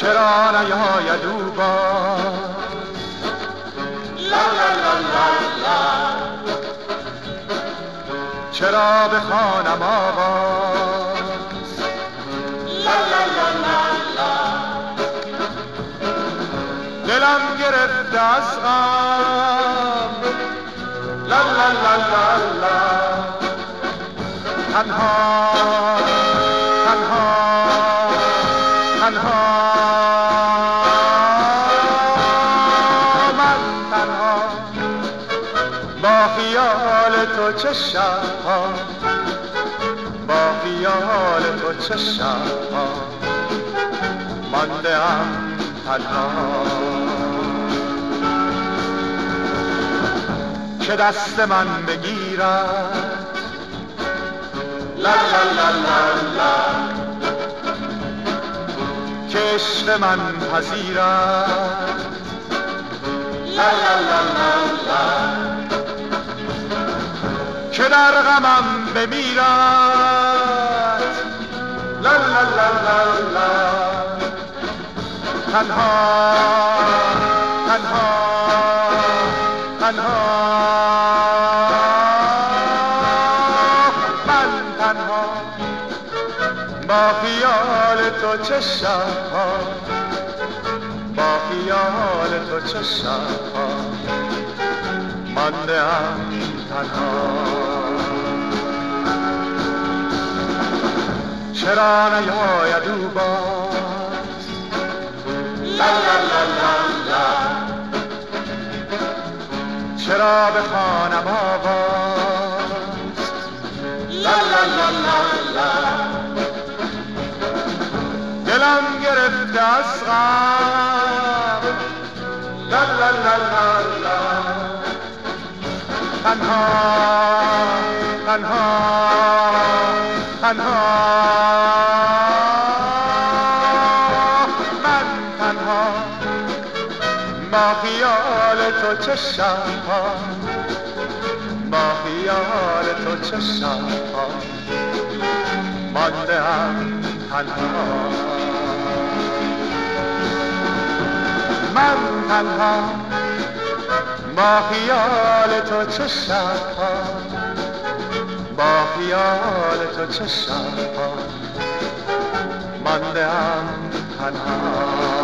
چرا نیاید او باز لا لا لا لا. چرا بخوانم آواز؟ لا لا لا لا. دلم گرفته از غم. لا لا لا لا لا. تنها تنها. با خیال تو چه شبها با خیال تو چه شبها مانده ام تنها. که دست من بگیرد؟ لا لا لا لا لا. عشق من پذیرد؟ لا لا لا لا لا. که در غمم بمیرد. لا لا لا لا لا. تنها تنها تنها. من تنها. با خیال تو چه شبها. با خیال تو چه شبها. مانده ام تنها. چرا نیاید او باز؟ لا لا لا لا لا. چرا بخوانم آواز؟ لا لا لا لا لا. دلم گرفته از غم. لا لا لا لا لا. تنها تنها تنها. من تنها. با خیال تو چه شبها با خیال تو چه شبها مانده ام تنها. من تنها. با خیال تو چه شبها با خیال تو چه شبها مانده ام تنها.